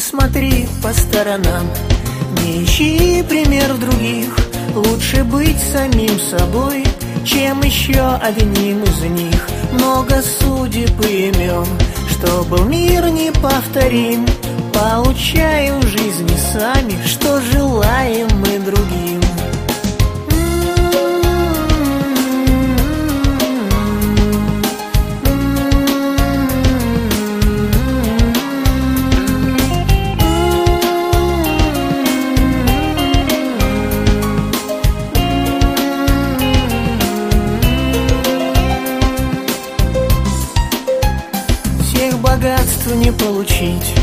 смотри по сторонам. Не ищи пример в других. Лучше быть самим собой Чем еще одним из них. Много судеб и имен Что был мир неповторим Получаем в жизни сами Что желаем мы другим Всех богатств не получить.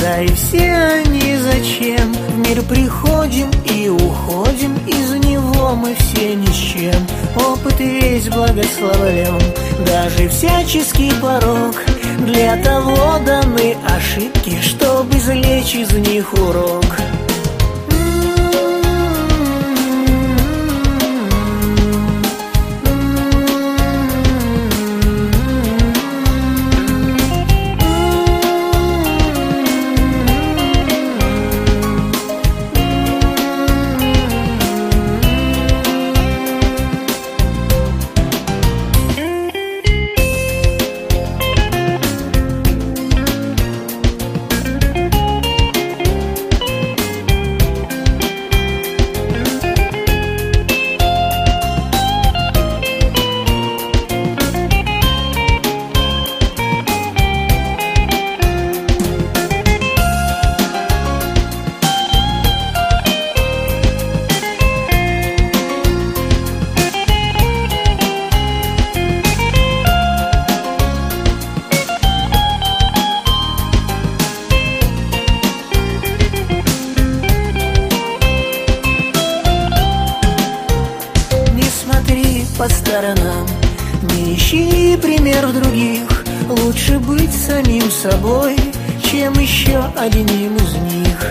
Да и все они зачем? В мир приходим и уходим Из него мы все ни с чем. Опыт весь благословлен Даже всяческий порог. Для того даны ошибки Чтобы извлечь из них урок сторонам. Не ищи пример в других Лучше быть самим собой Чем еще одним из них